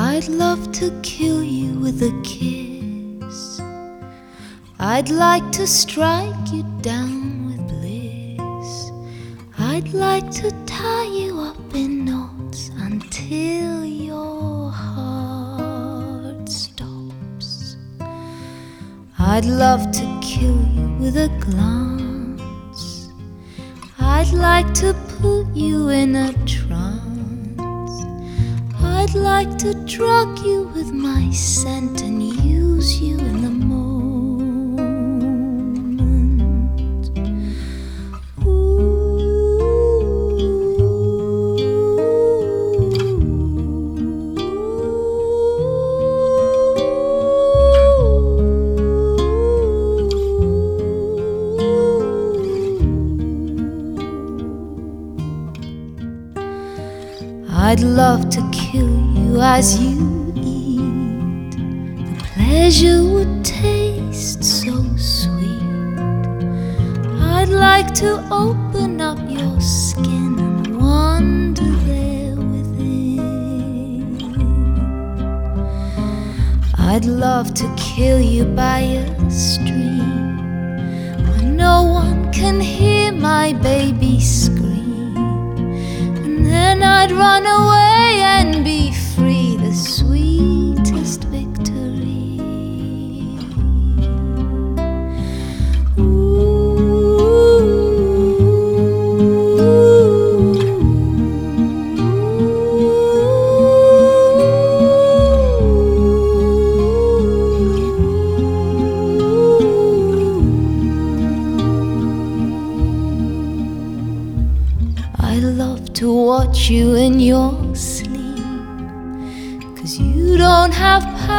I'd love to kill you with a kiss. I'd like to strike you down with bliss. I'd like to tie you up in knots until your heart stops. I'd love to kill you with a glance. I'd like to put you in a trance. Like to drug you with my scent and use I'd love to kill you as you eat. The pleasure would taste so sweet. I'd like to open up your skin and wander there within. I'd love to kill you by a stream where no one can away love to watch you in your sleep. Cause you don't have power